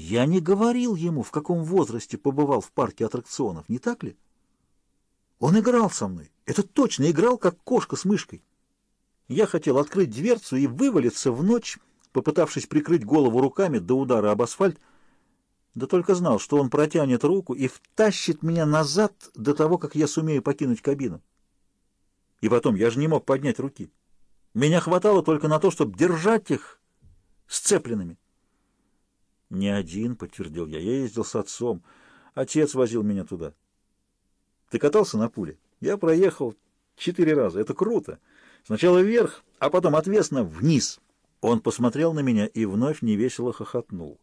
Я не говорил ему, в каком возрасте побывал в парке аттракционов, не так ли? Он играл со мной. Это точно играл, как кошка с мышкой. Я хотел открыть дверцу и вывалиться в ночь, попытавшись прикрыть голову руками до удара об асфальт, да только знал, что он протянет руку и втащит меня назад до того, как я сумею покинуть кабину. И потом, я же не мог поднять руки. Меня хватало только на то, чтобы держать их сцепленными. «Не один», — подтвердил я, — «я ездил с отцом. Отец возил меня туда». «Ты катался на пуле?» «Я проехал четыре раза. Это круто. Сначала вверх, а потом отвесно вниз». Он посмотрел на меня и вновь невесело хохотнул.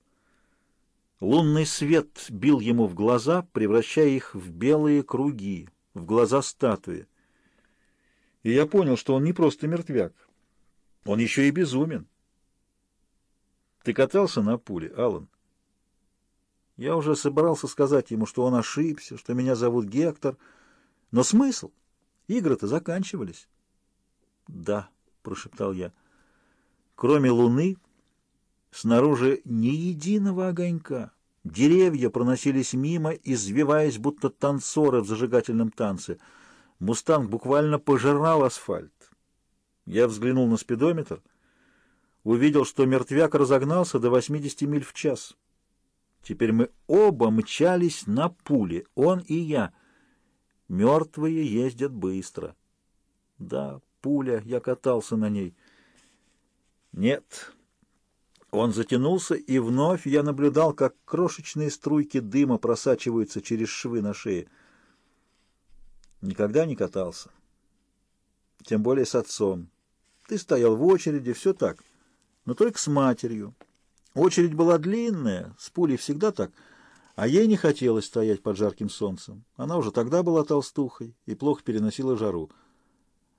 Лунный свет бил ему в глаза, превращая их в белые круги, в глаза статуи. И я понял, что он не просто мертвяк. Он еще и безумен. Ты катался на пуле, Алан? Я уже собирался сказать ему, что он ошибся, что меня зовут Гектор. Но смысл? Игры-то заканчивались. Да, прошептал я. Кроме луны, снаружи ни единого огонька. Деревья проносились мимо, извиваясь, будто танцоры в зажигательном танце. Мустанг буквально пожирал асфальт. Я взглянул на спидометр — увидел, что мертвяк разогнался до 80 миль в час. Теперь мы оба мчались на пуле, он и я. Мертвые ездят быстро. Да, пуля, я катался на ней. Нет. Он затянулся, и вновь я наблюдал, как крошечные струйки дыма просачиваются через швы на шее. Никогда не катался. Тем более с отцом. Ты стоял в очереди, все так — но только с матерью. Очередь была длинная, с пулей всегда так, а ей не хотелось стоять под жарким солнцем. Она уже тогда была толстухой и плохо переносила жару.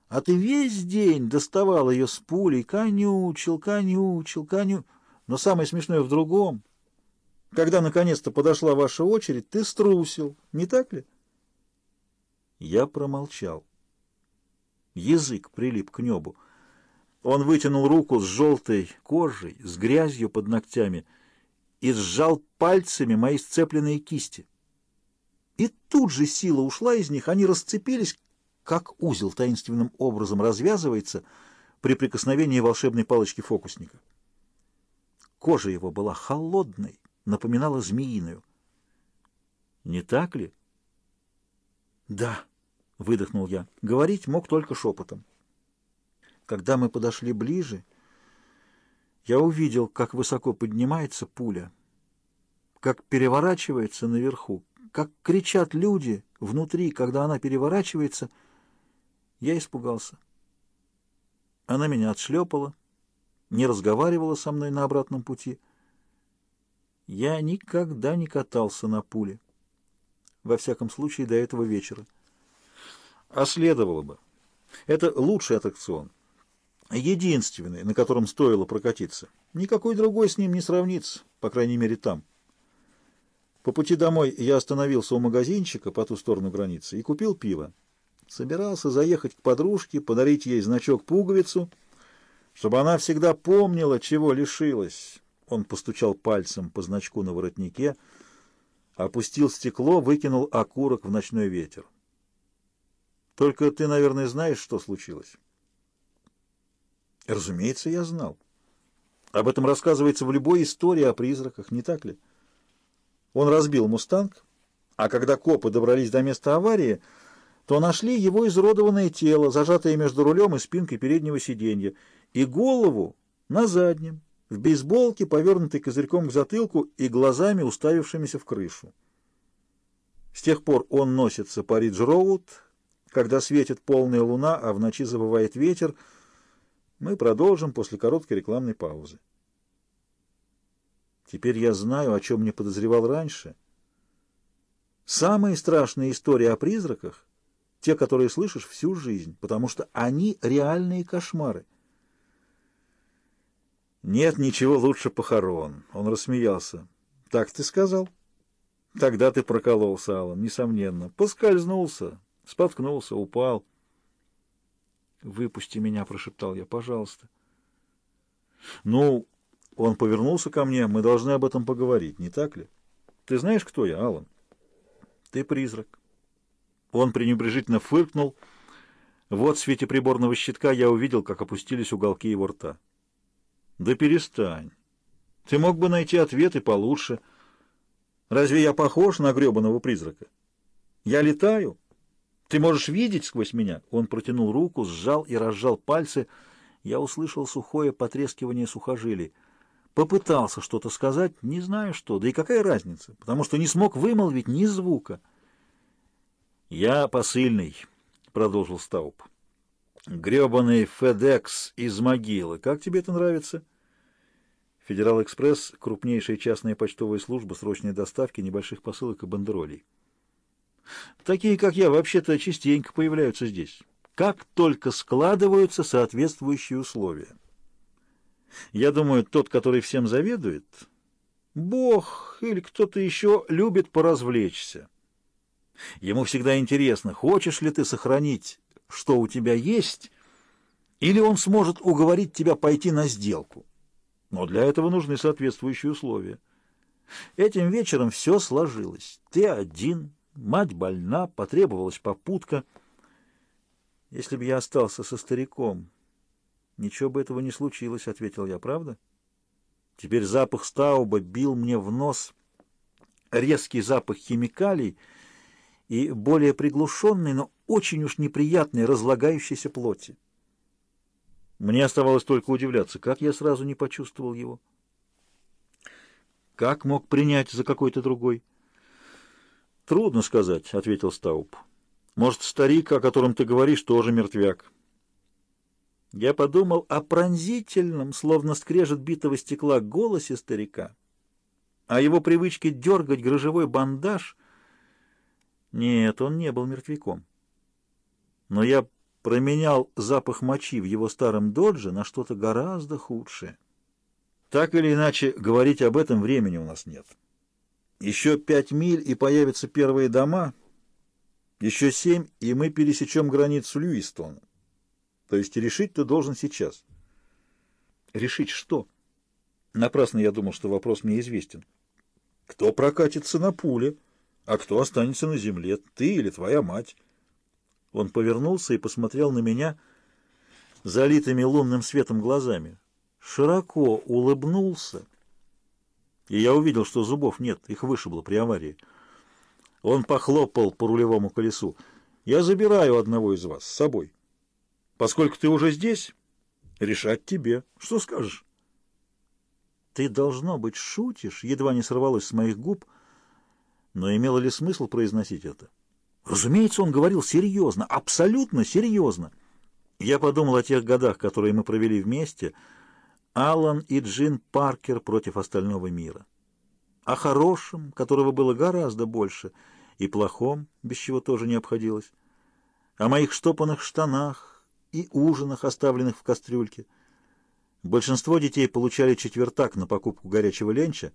А ты весь день доставал ее с пулей, конючил, конючил, коню... Но самое смешное в другом. Когда наконец-то подошла ваша очередь, ты струсил, не так ли? Я промолчал. Язык прилип к небу. Он вытянул руку с желтой кожей, с грязью под ногтями и сжал пальцами мои сцепленные кисти. И тут же сила ушла из них, они расцепились, как узел таинственным образом развязывается при прикосновении волшебной палочки фокусника. Кожа его была холодной, напоминала змеиную. «Не так ли?» «Да», — выдохнул я. Говорить мог только шепотом. Когда мы подошли ближе, я увидел, как высоко поднимается пуля, как переворачивается наверху, как кричат люди внутри, когда она переворачивается. Я испугался. Она меня отшлепала, не разговаривала со мной на обратном пути. Я никогда не катался на пуле. Во всяком случае, до этого вечера. А следовало бы. Это лучший аттракцион единственный, на котором стоило прокатиться. Никакой другой с ним не сравнится, по крайней мере там. По пути домой я остановился у магазинчика по ту сторону границы и купил пиво. Собирался заехать к подружке, подарить ей значок-пуговицу, чтобы она всегда помнила, чего лишилась. Он постучал пальцем по значку на воротнике, опустил стекло, выкинул окурок в ночной ветер. Только ты, наверное, знаешь, что случилось. Разумеется, я знал. Об этом рассказывается в любой истории о призраках, не так ли? Он разбил «Мустанг», а когда копы добрались до места аварии, то нашли его изуродованное тело, зажатое между рулем и спинкой переднего сиденья, и голову на заднем, в бейсболке, повернутой козырьком к затылку и глазами, уставившимися в крышу. С тех пор он носится по Ридж-Роуд, когда светит полная луна, а в ночи забывает ветер — мы продолжим после короткой рекламной паузы. Теперь я знаю, о чем не подозревал раньше. Самые страшные истории о призраках — те, которые слышишь всю жизнь, потому что они реальные кошмары. «Нет ничего лучше похорон», — он рассмеялся. «Так ты сказал?» «Тогда ты прокололся, Аллан, несомненно. Поскользнулся, споткнулся, упал». «Выпусти меня», — прошептал я, — «пожалуйста». «Ну, Он повернулся ко мне. Мы должны об этом поговорить, не так ли? Ты знаешь, кто я, Алан? Ты призрак. Он пренебрежительно фыркнул. Вот в свете приборного щитка я увидел, как опустились уголки его рта. Да перестань. Ты мог бы найти ответы получше. Разве я похож на гребаного призрака? Я летаю. Ты можешь видеть сквозь меня? Он протянул руку, сжал и разжал пальцы. Я услышал сухое потрескивание сухожилий. Попытался что-то сказать, не знаю что, да и какая разница, потому что не смог вымолвить ни звука. «Я посыльный», — продолжил Стауп. «Гребаный Федекс из могилы. Как тебе это нравится?» «Федерал-экспресс» — крупнейшая частная почтовая служба срочной доставки небольших посылок и бандеролей. Такие, как я, вообще-то частенько появляются здесь. Как только складываются соответствующие условия. Я думаю, тот, который всем заведует, Бог или кто-то еще любит поразвлечься. Ему всегда интересно, хочешь ли ты сохранить, что у тебя есть, или он сможет уговорить тебя пойти на сделку. Но для этого нужны соответствующие условия. Этим вечером все сложилось. Ты один, мать больна, потребовалась попутка. Если бы я остался со стариком, «Ничего бы этого не случилось», — ответил я, — «правда?» Теперь запах стауба бил мне в нос, резкий запах химикалий и более приглушенный, но очень уж неприятный, разлагающейся плоти. Мне оставалось только удивляться, как я сразу не почувствовал его. Как мог принять за какой-то другой? «Трудно сказать», — ответил Стауб. «Может, старик, о котором ты говоришь, тоже мертвяк». Я подумал о пронзительном, словно скрежет битого стекла, голосе старика, о его привычке дергать грыжевой бандаж. Нет, он не был мертвяком. Но я променял запах мочи в его старом додже на что-то гораздо худшее. Так или иначе, говорить об этом времени у нас нет. Еще пять миль, и появятся первые дома. Еще семь, и мы пересечем границу Льюистона. То есть решить ты должен сейчас. Решить что? Напрасно я думал, что вопрос мне известен. Кто прокатится на пуле, а кто останется на земле, ты или твоя мать? Он повернулся и посмотрел на меня залитыми лунным светом глазами. Широко улыбнулся, и я увидел, что зубов нет, их вышибло при аварии. Он похлопал по рулевому колесу. «Я забираю одного из вас с собой». Поскольку ты уже здесь, решать тебе. Что скажешь? Ты, должно быть, шутишь, едва не сорвалось с моих губ, но имело ли смысл произносить это? Разумеется, он говорил серьезно, абсолютно серьезно. Я подумал о тех годах, которые мы провели вместе, Алан и Джин Паркер против остального мира. О хорошем, которого было гораздо больше, и плохом, без чего тоже не обходилось. О моих штопанных штанах, и ужинах, оставленных в кастрюльке. Большинство детей получали четвертак на покупку горячего ленча,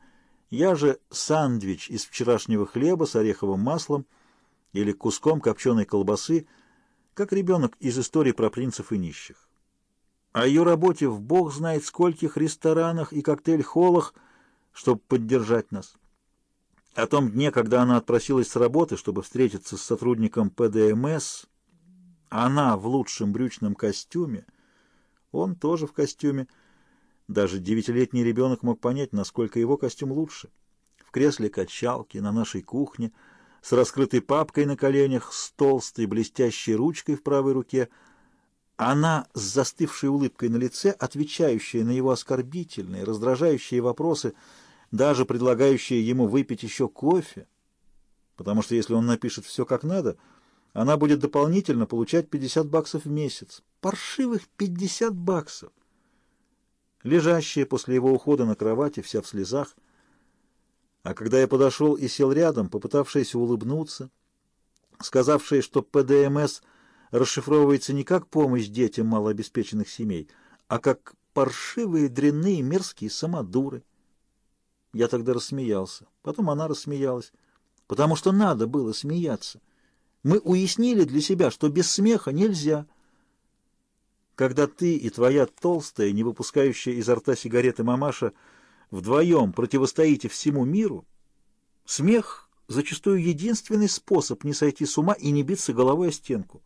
я же сандвич из вчерашнего хлеба с ореховым маслом или куском копченой колбасы, как ребенок из истории про принцев и нищих. О ее работе в бог знает скольких ресторанах и коктейль-холлах, чтобы поддержать нас. О том дне, когда она отпросилась с работы, чтобы встретиться с сотрудником ПДМС, она в лучшем брючном костюме, он тоже в костюме. Даже девятилетний ребенок мог понять, насколько его костюм лучше. В кресле качалки на нашей кухне, с раскрытой папкой на коленях, с толстой блестящей ручкой в правой руке. Она с застывшей улыбкой на лице, отвечающая на его оскорбительные, раздражающие вопросы, даже предлагающая ему выпить еще кофе. Потому что если он напишет все как надо — она будет дополнительно получать 50 баксов в месяц. Паршивых 50 баксов! Лежащая после его ухода на кровати, вся в слезах. А когда я подошел и сел рядом, попытавшаяся улыбнуться, сказавшая, что ПДМС расшифровывается не как помощь детям малообеспеченных семей, а как паршивые, дрянные, мерзкие самодуры. Я тогда рассмеялся. Потом она рассмеялась, потому что надо было смеяться. Мы уяснили для себя, что без смеха нельзя. Когда ты и твоя толстая, не выпускающая изо рта сигареты мамаша, вдвоем противостоите всему миру, смех зачастую единственный способ не сойти с ума и не биться головой о стенку.